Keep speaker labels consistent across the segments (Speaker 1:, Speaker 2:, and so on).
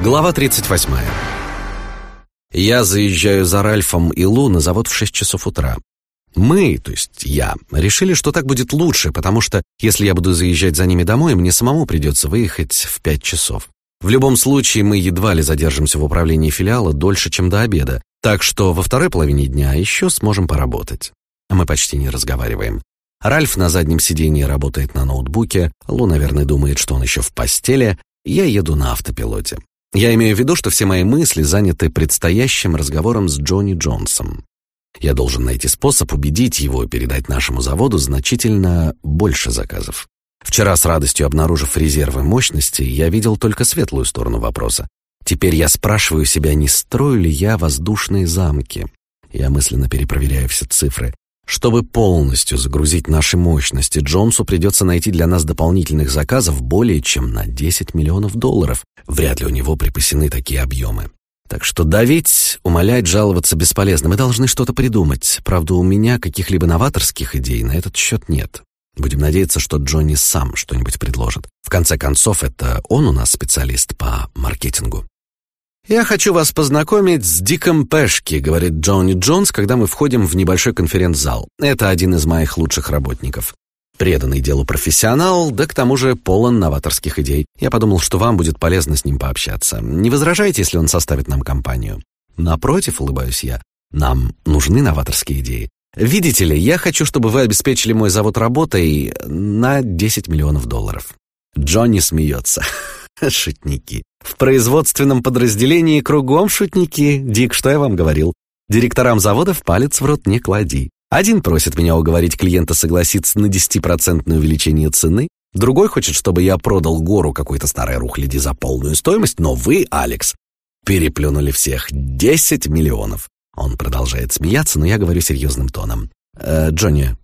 Speaker 1: Глава 38. Я заезжаю за Ральфом и Лу на завод в 6 часов утра. Мы, то есть я, решили, что так будет лучше, потому что если я буду заезжать за ними домой, мне самому придется выехать в 5 часов. В любом случае, мы едва ли задержимся в управлении филиала дольше, чем до обеда, так что во второй половине дня еще сможем поработать. Мы почти не разговариваем. Ральф на заднем сиденье работает на ноутбуке, Лу, наверное, думает, что он еще в постели, я еду на автопилоте. Я имею в виду, что все мои мысли заняты предстоящим разговором с Джонни Джонсом. Я должен найти способ убедить его передать нашему заводу значительно больше заказов. Вчера с радостью обнаружив резервы мощности, я видел только светлую сторону вопроса. Теперь я спрашиваю себя, не строю ли я воздушные замки. Я мысленно перепроверяю все цифры. Чтобы полностью загрузить наши мощности, Джонсу придется найти для нас дополнительных заказов более чем на 10 миллионов долларов. Вряд ли у него припасены такие объемы. Так что давить, умолять, жаловаться бесполезно. Мы должны что-то придумать. Правда, у меня каких-либо новаторских идей на этот счет нет. Будем надеяться, что Джонни сам что-нибудь предложит. В конце концов, это он у нас специалист по маркетингу. «Я хочу вас познакомить с Диком Пешки», — говорит Джонни Джонс, когда мы входим в небольшой конференц-зал. Это один из моих лучших работников. Преданный делу профессионал, да к тому же полон новаторских идей. Я подумал, что вам будет полезно с ним пообщаться. Не возражаете, если он составит нам компанию? Напротив, улыбаюсь я, нам нужны новаторские идеи. Видите ли, я хочу, чтобы вы обеспечили мой завод работой на 10 миллионов долларов. Джонни смеется. Шутники. В производственном подразделении кругом шутники. Дик, что я вам говорил? Директорам заводов палец в рот не клади. Один просит меня уговорить клиента согласиться на 10% увеличение цены, другой хочет, чтобы я продал гору какой-то старой рухляди за полную стоимость, но вы, Алекс, переплюнули всех 10 миллионов. Он продолжает смеяться, но я говорю серьезным тоном. «Э, «Джонни,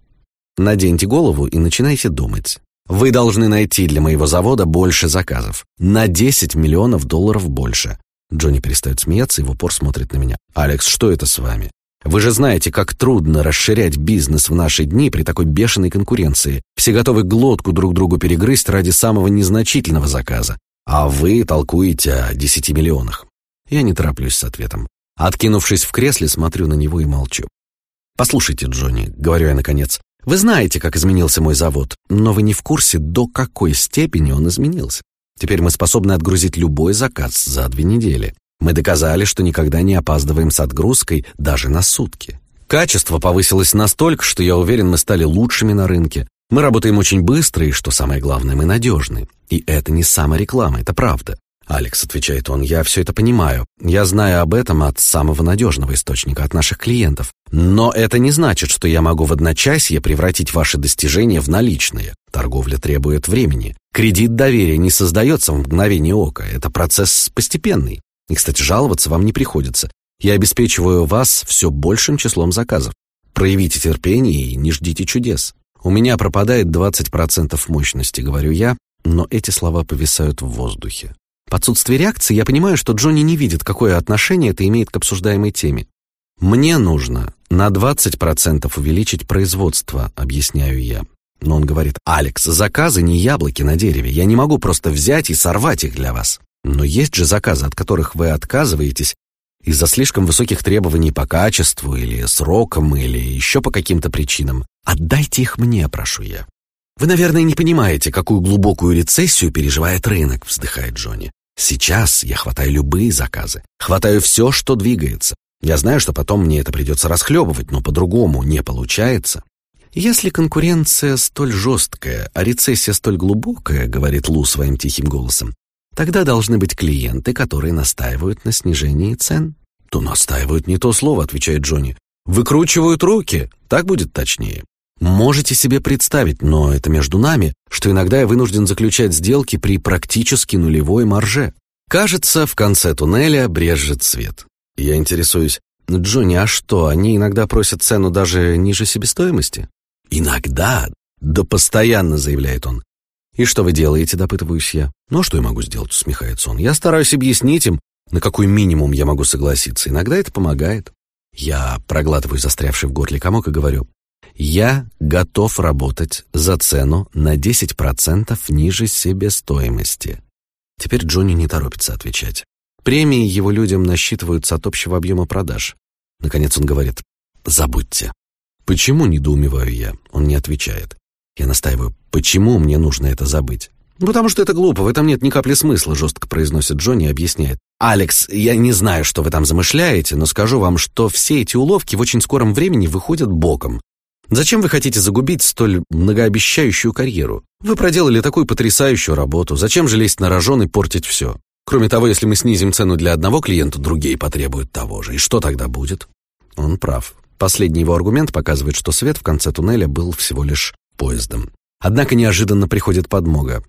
Speaker 1: наденьте голову и начинайте думать. Вы должны найти для моего завода больше заказов. На 10 миллионов долларов больше. Джонни перестает смеяться и в упор смотрит на меня. «Алекс, что это с вами? Вы же знаете, как трудно расширять бизнес в наши дни при такой бешеной конкуренции. Все готовы глотку друг другу перегрызть ради самого незначительного заказа. А вы толкуете о 10 миллионах». Я не тороплюсь с ответом. Откинувшись в кресле, смотрю на него и молчу. «Послушайте, Джонни», — говорю я наконец, вы знаете, как изменился мой завод, но вы не в курсе, до какой степени он изменился. Теперь мы способны отгрузить любой заказ за две недели. Мы доказали, что никогда не опаздываем с отгрузкой даже на сутки. Качество повысилось настолько, что я уверен, мы стали лучшими на рынке. Мы работаем очень быстро и, что самое главное, мы надежны. И это не самореклама, это правда. «Алекс», — отвечает он, — «я все это понимаю. Я знаю об этом от самого надежного источника, от наших клиентов. Но это не значит, что я могу в одночасье превратить ваши достижения в наличные. Торговля требует времени. Кредит доверия не создается в мгновение ока. Это процесс постепенный. И, кстати, жаловаться вам не приходится. Я обеспечиваю вас все большим числом заказов. Проявите терпение и не ждите чудес. У меня пропадает 20% мощности, говорю я, но эти слова повисают в воздухе. В отсутствии реакции я понимаю, что Джонни не видит, какое отношение это имеет к обсуждаемой теме. «Мне нужно на 20% увеличить производство», — объясняю я. Но он говорит, «Алекс, заказы не яблоки на дереве. Я не могу просто взять и сорвать их для вас. Но есть же заказы, от которых вы отказываетесь из-за слишком высоких требований по качеству или срокам, или еще по каким-то причинам. Отдайте их мне, прошу я. «Вы, наверное, не понимаете, какую глубокую рецессию переживает рынок», — вздыхает Джонни. «Сейчас я хватаю любые заказы, хватаю все, что двигается. Я знаю, что потом мне это придется расхлебывать, но по-другому не получается». «Если конкуренция столь жесткая, а рецессия столь глубокая», — говорит Лу своим тихим голосом, «тогда должны быть клиенты, которые настаивают на снижении цен». «То настаивают не то слово», — отвечает Джонни. «Выкручивают руки, так будет точнее». Можете себе представить, но это между нами, что иногда я вынужден заключать сделки при практически нулевой марже. Кажется, в конце туннеля брежет свет. Я интересуюсь, Джонни, а что, они иногда просят цену даже ниже себестоимости? Иногда, да постоянно, заявляет он. И что вы делаете, допытываюсь я. Ну, а что я могу сделать, усмехается он. Я стараюсь объяснить им, на какой минимум я могу согласиться. Иногда это помогает. Я проглатываю застрявший в горле комок и говорю, я готов работать за цену на 10% ниже себестоимости. Теперь Джонни не торопится отвечать. Премии его людям насчитываются от общего объема продаж. Наконец он говорит «Забудьте». «Почему?» — недоумеваю я. Он не отвечает. Я настаиваю «Почему мне нужно это забыть?» «Потому что это глупо, в этом нет ни капли смысла», — жестко произносит Джонни и объясняет. «Алекс, я не знаю, что вы там замышляете, но скажу вам, что все эти уловки в очень скором времени выходят боком. Зачем вы хотите загубить столь многообещающую карьеру? Вы проделали такую потрясающую работу, зачем же лезть на рожон и портить все? Кроме того, если мы снизим цену для одного клиента, другие потребуют того же. И что тогда будет?» Он прав. Последний его аргумент показывает, что свет в конце туннеля был всего лишь поездом. Однако неожиданно приходит подмога.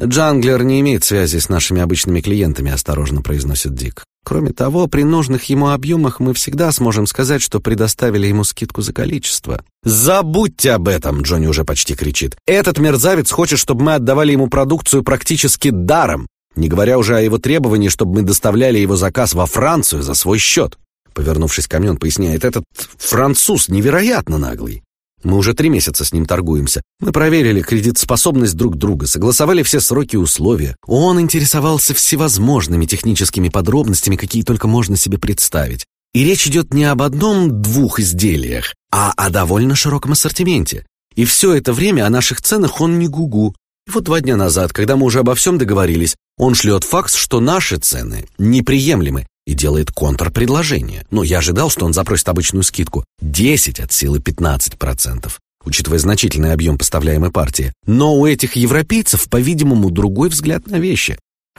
Speaker 1: «Джанглер не имеет связи с нашими обычными клиентами», — осторожно произносит Дик. «Кроме того, при нужных ему объемах мы всегда сможем сказать, что предоставили ему скидку за количество». «Забудьте об этом!» — Джонни уже почти кричит. «Этот мерзавец хочет, чтобы мы отдавали ему продукцию практически даром, не говоря уже о его требовании, чтобы мы доставляли его заказ во Францию за свой счет». Повернувшись ко мне, он поясняет, «Этот француз невероятно наглый. Мы уже три месяца с ним торгуемся. Мы проверили кредитоспособность друг друга, согласовали все сроки и условия. Он интересовался всевозможными техническими подробностями, какие только можно себе представить. И речь идет не об одном-двух изделиях, а о довольно широком ассортименте. И все это время о наших ценах он не гугу. И вот два дня назад, когда мы уже обо всем договорились, он шлет факс, что наши цены неприемлемы, и делает контрпредложение. Но я ожидал, что он запросит обычную скидку 10 от силы 15%, учитывая значительный объем поставляемой партии. Но у этих европейцев, по-видимому, другой взгляд на вещи.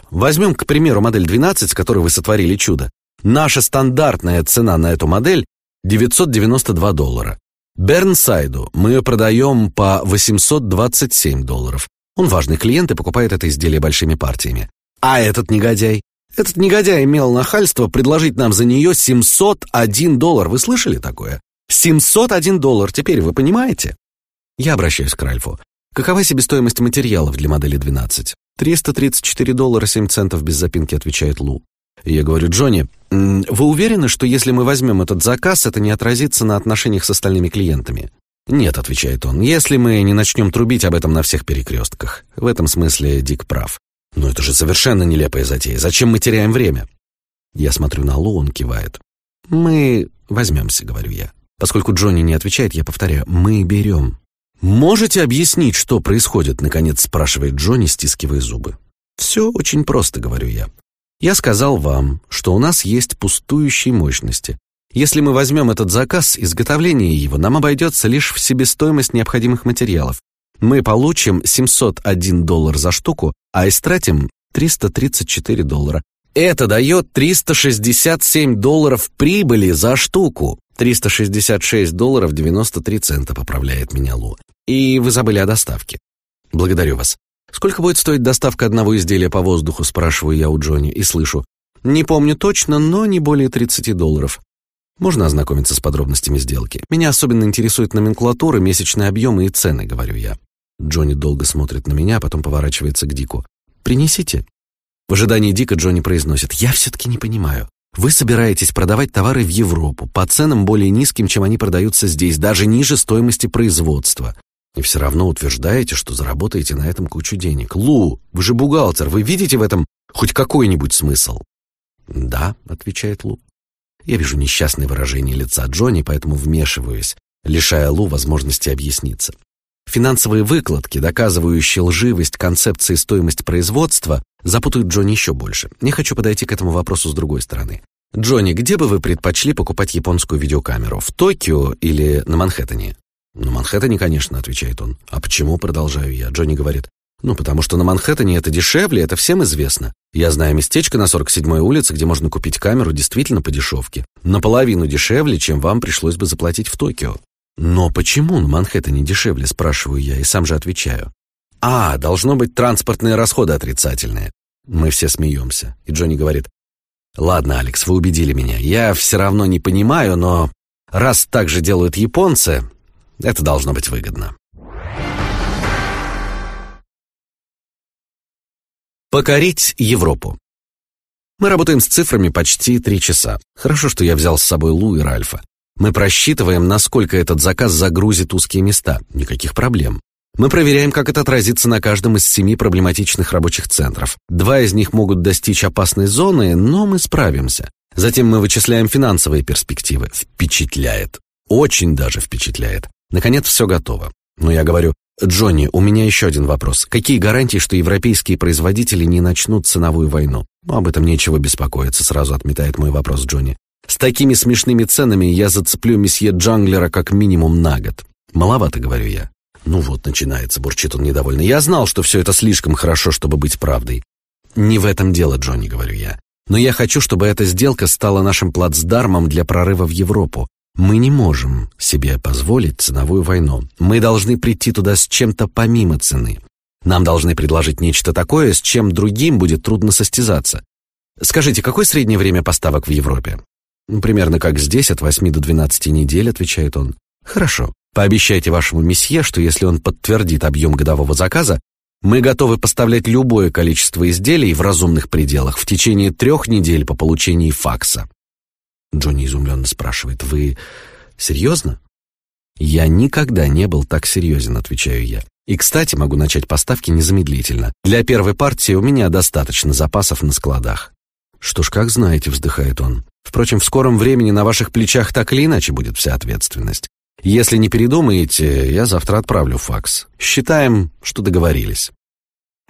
Speaker 1: Возьмем, к примеру, модель 12, с которой вы сотворили чудо. Наша стандартная цена на эту модель 992 доллара. Бернсайду мы продаем по 827 долларов. Он важный клиент и покупает это изделие большими партиями. А этот негодяй этот негодяй имел нахальство предложить нам за нее 701 доллар. Вы слышали такое? 701 доллар, теперь вы понимаете? Я обращаюсь к Ральфу. Какова себестоимость материалов для модели 12? 334 доллара 7 центов без запинки, отвечает Лу. Я говорю, Джонни, вы уверены, что если мы возьмем этот заказ, это не отразится на отношениях с остальными клиентами? Нет, отвечает он, если мы не начнем трубить об этом на всех перекрестках. В этом смысле Дик прав. Но это же совершенно нелепая затея. Зачем мы теряем время? Я смотрю на Лу, он кивает. Мы возьмемся, говорю я. Поскольку Джонни не отвечает, я повторяю: мы берем. Можете объяснить, что происходит? Наконец спрашивает Джонни, стискивая зубы. Все очень просто, говорю я. Я сказал вам, что у нас есть пустующие мощности. Если мы возьмем этот заказ, изготовление его нам обойдется лишь в себестоимость необходимых материалов мы получим 701 доллар за штуку, а истратим 334 доллара. Это дает 367 долларов прибыли за штуку. 366 долларов 93 цента, поправляет меня Лу. И вы забыли о доставке. Благодарю вас. Сколько будет стоить доставка одного изделия по воздуху, спрашиваю я у Джонни и слышу. Не помню точно, но не более 30 долларов. Можно ознакомиться с подробностями сделки. Меня особенно интересует номенклатура, месячные объемы и цены, говорю я. Джонни долго смотрит на меня, а потом поворачивается к Дику. «Принесите». В ожидании Дика Джонни произносит. «Я все-таки не понимаю. Вы собираетесь продавать товары в Европу по ценам более низким, чем они продаются здесь, даже ниже стоимости производства. И все равно утверждаете, что заработаете на этом кучу денег. Лу, вы же бухгалтер, вы видите в этом хоть какой-нибудь смысл?» «Да», — отвечает Лу. Я вижу несчастное выражение лица Джонни, поэтому вмешиваюсь, лишая Лу возможности объясниться. Финансовые выкладки, доказывающие лживость концепции стоимость производства, запутают Джонни еще больше. Не хочу подойти к этому вопросу с другой стороны. Джонни, где бы вы предпочли покупать японскую видеокамеру? В Токио или на Манхэттене? На Манхэттене, конечно, отвечает он. А почему, продолжаю я. Джонни говорит, ну, потому что на Манхэттене это дешевле, это всем известно. Я знаю местечко на 47-й улице, где можно купить камеру действительно по дешевке. Наполовину дешевле, чем вам пришлось бы заплатить в Токио. Но почему на Манхэттене дешевле, спрашиваю я, и сам же отвечаю. А, должно быть, транспортные расходы отрицательные. Мы все смеемся. И Джонни говорит, ладно, Алекс, вы убедили меня. Я все равно не понимаю, но раз так же делают японцы, это должно быть выгодно. Покорить Европу. Мы работаем с цифрами почти три часа. Хорошо, что я взял с собой Лу и Ральфа. Мы просчитываем, насколько этот заказ загрузит узкие места. Никаких проблем. Мы проверяем, как это отразится на каждом из семи проблематичных рабочих центров. Два из них могут достичь опасной зоны, но мы справимся. Затем мы вычисляем финансовые перспективы. Впечатляет. Очень даже впечатляет. Наконец, все готово. Но я говорю, Джонни, у меня еще один вопрос. Какие гарантии, что европейские производители не начнут ценовую войну? Ну, об этом нечего беспокоиться, сразу отметает мой вопрос Джонни. С такими смешными ценами я зацеплю месье Джанглера как минимум на год. Маловато, говорю я. Ну вот, начинается, бурчит он недовольно. Я знал, что все это слишком хорошо, чтобы быть правдой. Не в этом дело, Джонни, говорю я. Но я хочу, чтобы эта сделка стала нашим плацдармом для прорыва в Европу. Мы не можем себе позволить ценовую войну. Мы должны прийти туда с чем-то помимо цены. Нам должны предложить нечто такое, с чем другим будет трудно состязаться. Скажите, какое среднее время поставок в Европе? Примерно как здесь, от 8 до 12 недель, отвечает он. Хорошо. Пообещайте вашему месье, что если он подтвердит объем годового заказа, мы готовы поставлять любое количество изделий в разумных пределах в течение трех недель по получении факса. Джонни изумленно спрашивает: "Вы серьезно?" Я никогда не был так серьезен, отвечаю я. И, кстати, могу начать поставки незамедлительно. Для первой партии у меня достаточно запасов на складах. Что ж, как знаете, вздыхает он. Впрочем, в скором времени на ваших плечах так или иначе будет вся ответственность. Если не передумаете, я завтра отправлю факс. Считаем, что договорились.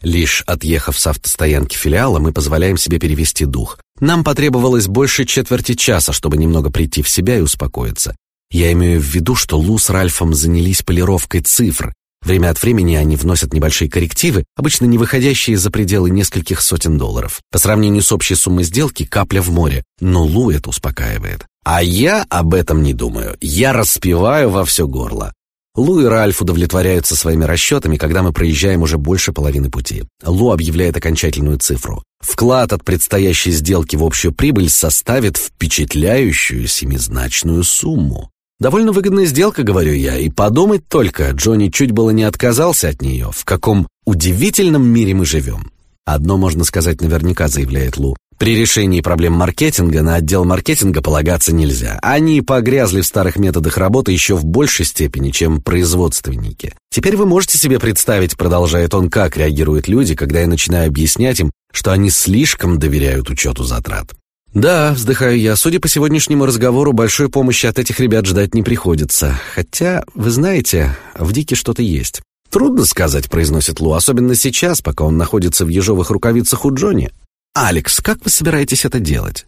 Speaker 1: Лишь отъехав с автостоянки филиала, мы позволяем себе перевести дух. Нам потребовалось больше четверти часа, чтобы немного прийти в себя и успокоиться. Я имею в виду, что Лу с Ральфом занялись полировкой цифр. Время от времени они вносят небольшие коррективы, обычно не выходящие за пределы нескольких сотен долларов. По сравнению с общей суммой сделки капля в море, но Лу это успокаивает. А я об этом не думаю. Я распеваю во все горло. Лу и Ральф удовлетворяются своими расчетами, когда мы проезжаем уже больше половины пути. Лу объявляет окончательную цифру. Вклад от предстоящей сделки в общую прибыль составит впечатляющую семизначную сумму. Довольно выгодная сделка, говорю я, и подумать только, Джонни чуть было не отказался от нее. В каком удивительном мире мы живем. Одно можно сказать наверняка, заявляет Лу. При решении проблем маркетинга на отдел маркетинга полагаться нельзя. Они погрязли в старых методах работы еще в большей степени, чем производственники. Теперь вы можете себе представить, продолжает он, как реагируют люди, когда я начинаю объяснять им, что они слишком доверяют учету затрат. Да, вздыхаю я, судя по сегодняшнему разговору, большой помощи от этих ребят ждать не приходится. Хотя, вы знаете, в Дике что-то есть. Трудно сказать, произносит Лу, особенно сейчас, пока он находится в ежовых рукавицах у Джонни. «Алекс, как вы собираетесь это делать?»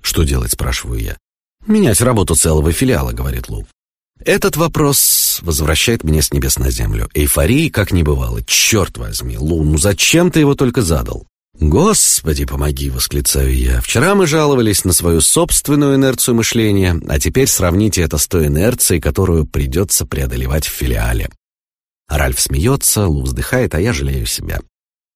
Speaker 1: «Что делать?» – спрашиваю я. «Менять работу целого филиала», – говорит Лу. Этот вопрос возвращает меня с небес на землю. Эйфории как не бывало. Черт возьми, Лу, ну зачем ты его только задал? «Господи, помоги!» — восклицаю я. «Вчера мы жаловались на свою собственную инерцию мышления, а теперь сравните это с той инерцией, которую придется преодолевать в филиале». Ральф смеется, Лу вздыхает, а я жалею себя.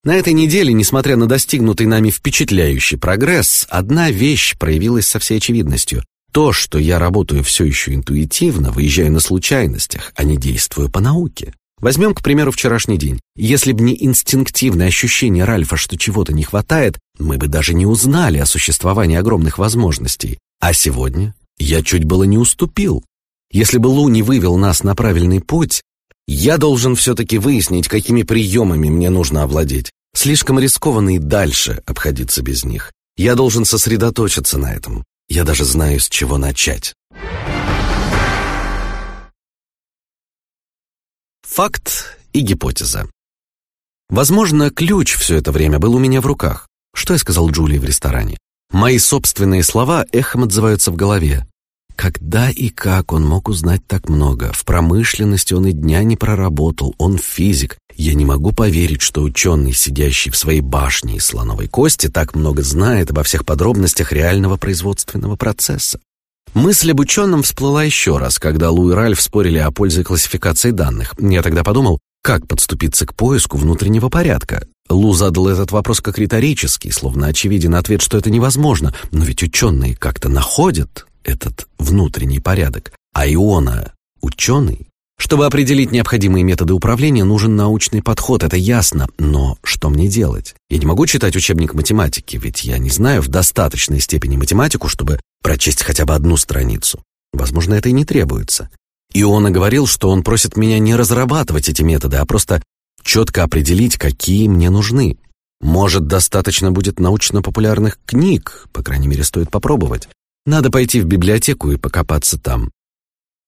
Speaker 1: На этой неделе, несмотря на достигнутый нами впечатляющий прогресс, одна вещь проявилась со всей очевидностью. То, что я работаю все еще интуитивно, выезжаю на случайностях, а не действую по науке. Возьмем, к примеру, вчерашний день. Если бы не инстинктивное ощущение Ральфа, что чего-то не хватает, мы бы даже не узнали о существовании огромных возможностей. А сегодня я чуть было не уступил. Если бы Лу не вывел нас на правильный путь, я должен все-таки выяснить, какими приемами мне нужно овладеть. Слишком рискованно и дальше обходиться без них. Я должен сосредоточиться на этом. Я даже знаю, с чего начать. Факт и гипотеза. Возможно, ключ все это время был у меня в руках. Что я сказал Джулии в ресторане? Мои собственные слова эхом отзываются в голове. Когда и как он мог узнать так много? В промышленности он и дня не проработал, он физик. Я не могу поверить, что ученый, сидящий в своей башне из слоновой кости, так много знает обо всех подробностях реального производственного процесса. Мысль об ученом всплыла еще раз, когда Лу и Ральф спорили о пользе классификации данных. Я тогда подумал, как подступиться к поиску внутреннего порядка. Лу задал этот вопрос как риторический, словно очевиден ответ, что это невозможно. Но ведь ученые как-то находят этот внутренний порядок, а Иона — ученый. Чтобы определить необходимые методы управления, нужен научный подход, это ясно. Но что мне делать? Я не могу читать учебник математики, ведь я не знаю в достаточной степени математику, чтобы прочесть хотя бы одну страницу. Возможно, это и не требуется. Иона говорил, что он просит меня не разрабатывать эти методы, а просто четко определить, какие мне нужны. Может, достаточно будет научно-популярных книг, по крайней мере, стоит попробовать. Надо пойти в библиотеку и покопаться там.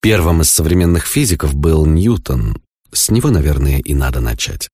Speaker 1: Первым из современных физиков был Ньютон. С него, наверное, и надо начать.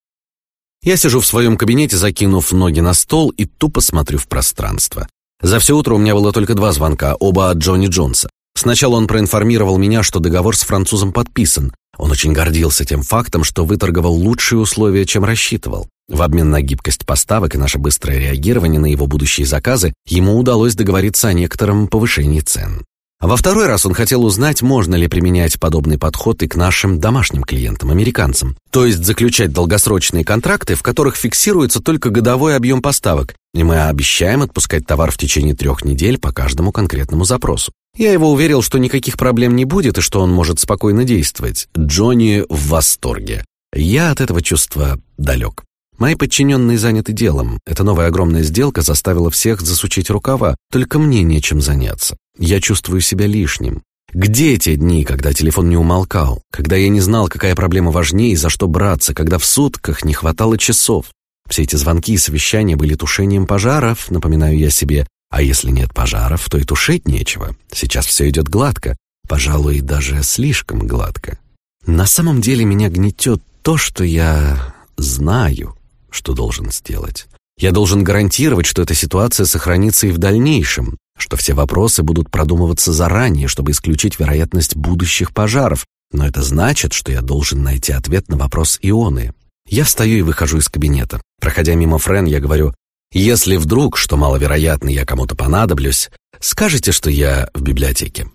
Speaker 1: Я сижу в своем кабинете, закинув ноги на стол и тупо смотрю в пространство. За все утро у меня было только два звонка, оба от Джонни Джонса. Сначала он проинформировал меня, что договор с французом подписан. Он очень гордился тем фактом, что выторговал лучшие условия, чем рассчитывал. В обмен на гибкость поставок и наше быстрое реагирование на его будущие заказы, ему удалось договориться о некотором повышении цен. Во второй раз он хотел узнать, можно ли применять подобный подход и к нашим домашним клиентам, американцам. То есть заключать долгосрочные контракты, в которых фиксируется только годовой объем поставок, и мы обещаем отпускать товар в течение трех недель по каждому конкретному запросу. Я его уверил, что никаких проблем не будет и что он может спокойно действовать. Джонни в восторге. Я от этого чувства далек. Мои подчиненные заняты делом. Эта новая огромная сделка заставила всех засучить рукава. Только мне нечем заняться. Я чувствую себя лишним. Где те дни, когда телефон не умолкал, когда я не знал, какая проблема важнее и за что браться, когда в сутках не хватало часов? Все эти звонки и совещания были тушением пожаров, напоминаю я себе. А если нет пожаров, то и тушить нечего. Сейчас все идет гладко, пожалуй, даже слишком гладко. На самом деле меня гнетет то, что я знаю, что должен сделать. Я должен гарантировать, что эта ситуация сохранится и в дальнейшем, что все вопросы будут продумываться заранее, чтобы исключить вероятность будущих пожаров. Но это значит, что я должен найти ответ на вопрос Ионы. Я встаю и выхожу из кабинета. Проходя мимо Френ, я говорю, если вдруг, что маловероятно, я кому-то понадоблюсь, скажите, что я в библиотеке.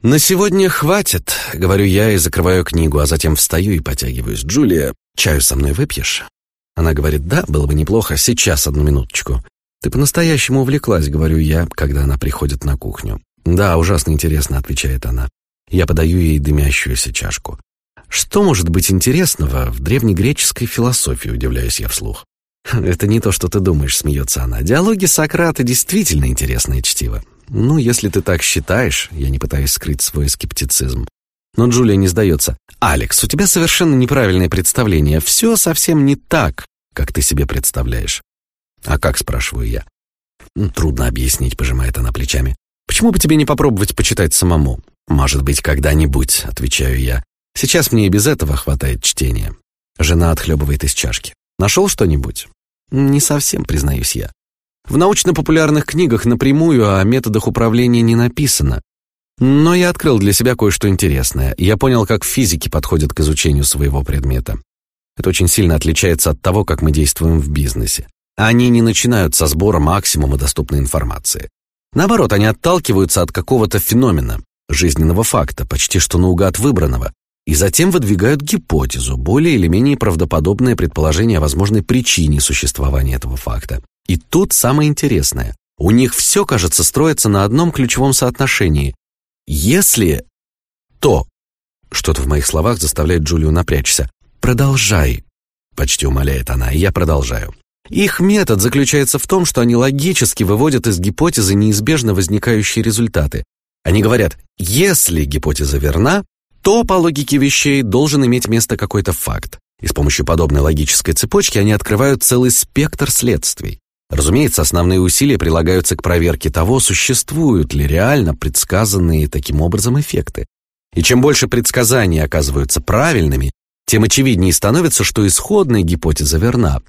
Speaker 1: «На сегодня хватит», — говорю я и закрываю книгу, а затем встаю и потягиваюсь. «Джулия, чаю со мной выпьешь?» Она говорит, да, было бы неплохо, сейчас, одну минуточку. Ты по-настоящему увлеклась, говорю я, когда она приходит на кухню. Да, ужасно интересно, отвечает она. Я подаю ей дымящуюся чашку. Что может быть интересного в древнегреческой философии, удивляюсь я вслух. Это не то, что ты думаешь, смеется она. Диалоги Сократа действительно интересное чтиво. Ну, если ты так считаешь, я не пытаюсь скрыть свой скептицизм. Но Джулия не сдается. «Алекс, у тебя совершенно неправильное представление. Все совсем не так, как ты себе представляешь». «А как?» – спрашиваю я. «Трудно объяснить», – пожимает она плечами. «Почему бы тебе не попробовать почитать самому?» «Может быть, когда-нибудь», – отвечаю я. «Сейчас мне и без этого хватает чтения». Жена отхлебывает из чашки. «Нашел что-нибудь?» «Не совсем», – признаюсь я. В научно-популярных книгах напрямую о методах управления не написано. Но я открыл для себя кое-что интересное. Я понял, как физики подходят к изучению своего предмета. Это очень сильно отличается от того, как мы действуем в бизнесе. Они не начинают со сбора максимума доступной информации. Наоборот, они отталкиваются от какого-то феномена, жизненного факта, почти что наугад выбранного, и затем выдвигают гипотезу, более или менее правдоподобное предположение о возможной причине существования этого факта. И тут самое интересное. У них все, кажется, строится на одном ключевом соотношении если то... Что-то в моих словах заставляет Джулию напрячься. «Продолжай», — почти умоляет она, и я продолжаю. Их метод заключается в том, что они логически выводят из гипотезы неизбежно возникающие результаты. Они говорят, если гипотеза верна, то по логике вещей должен иметь место какой-то факт. И с помощью подобной логической цепочки они открывают целый спектр следствий. Разумеется, основные усилия прилагаются к проверке того, существуют ли реально предсказанные таким образом эффекты. И чем больше предсказаний оказываются правильными, тем очевиднее становится, что исходная гипотеза верна.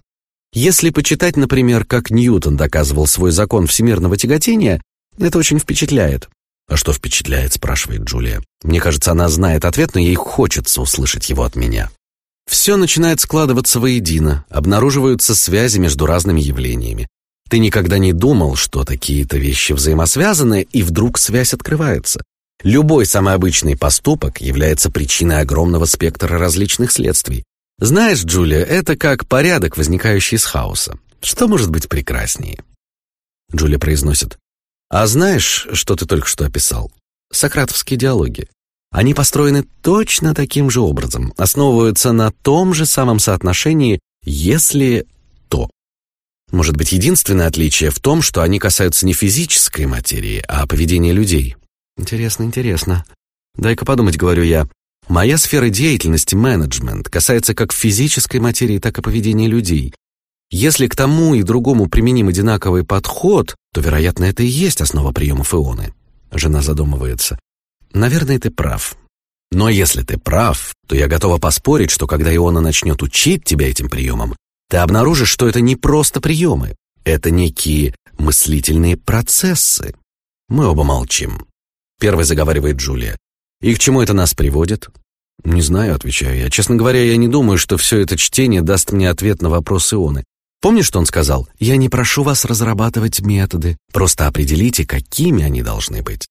Speaker 1: Если почитать, например, как Ньютон доказывал свой закон всемирного тяготения, это очень впечатляет. «А что впечатляет?» – спрашивает Джулия. Мне кажется, она знает ответ, но ей хочется услышать его от меня. Все начинает складываться воедино, обнаруживаются связи между разными явлениями. Ты никогда не думал, что такие-то вещи взаимосвязаны, и вдруг связь открывается. Любой самый обычный поступок является причиной огромного спектра различных следствий. Знаешь, Джулия, это как порядок, возникающий из хаоса. Что может быть прекраснее? Джулия произносит. А знаешь, что ты только что описал? Сократовские диалоги. Они построены точно таким же образом, основываются на том же самом соотношении «если то». Может быть, единственное отличие в том, что они касаются не физической материи, а поведения людей. Интересно, интересно. Дай-ка подумать, говорю я. Моя сфера деятельности – менеджмент, касается как физической материи, так и поведения людей. Если к тому и другому применим одинаковый подход, то, вероятно, это и есть основа приемов ионы. Жена задумывается. Наверное, ты прав. Но если ты прав, то я готова поспорить, что когда Иона начнет учить тебя этим приемам, ты обнаружишь, что это не просто приемы, это некие мыслительные процессы. Мы оба молчим. Первый заговаривает Джулия. И к чему это нас приводит? Не знаю, отвечаю я. Честно говоря, я не думаю, что все это чтение даст мне ответ на вопрос Ионы. Помнишь, что он сказал? Я не прошу вас разрабатывать методы, просто определите, какими они должны быть.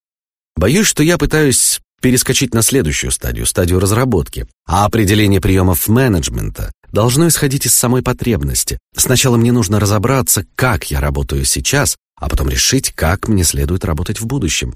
Speaker 1: Боюсь, что я пытаюсь перескочить на следующую стадию, стадию разработки. А определение приемов менеджмента должно исходить из самой потребности. Сначала мне нужно разобраться, как я работаю сейчас, а потом решить, как мне следует работать в будущем.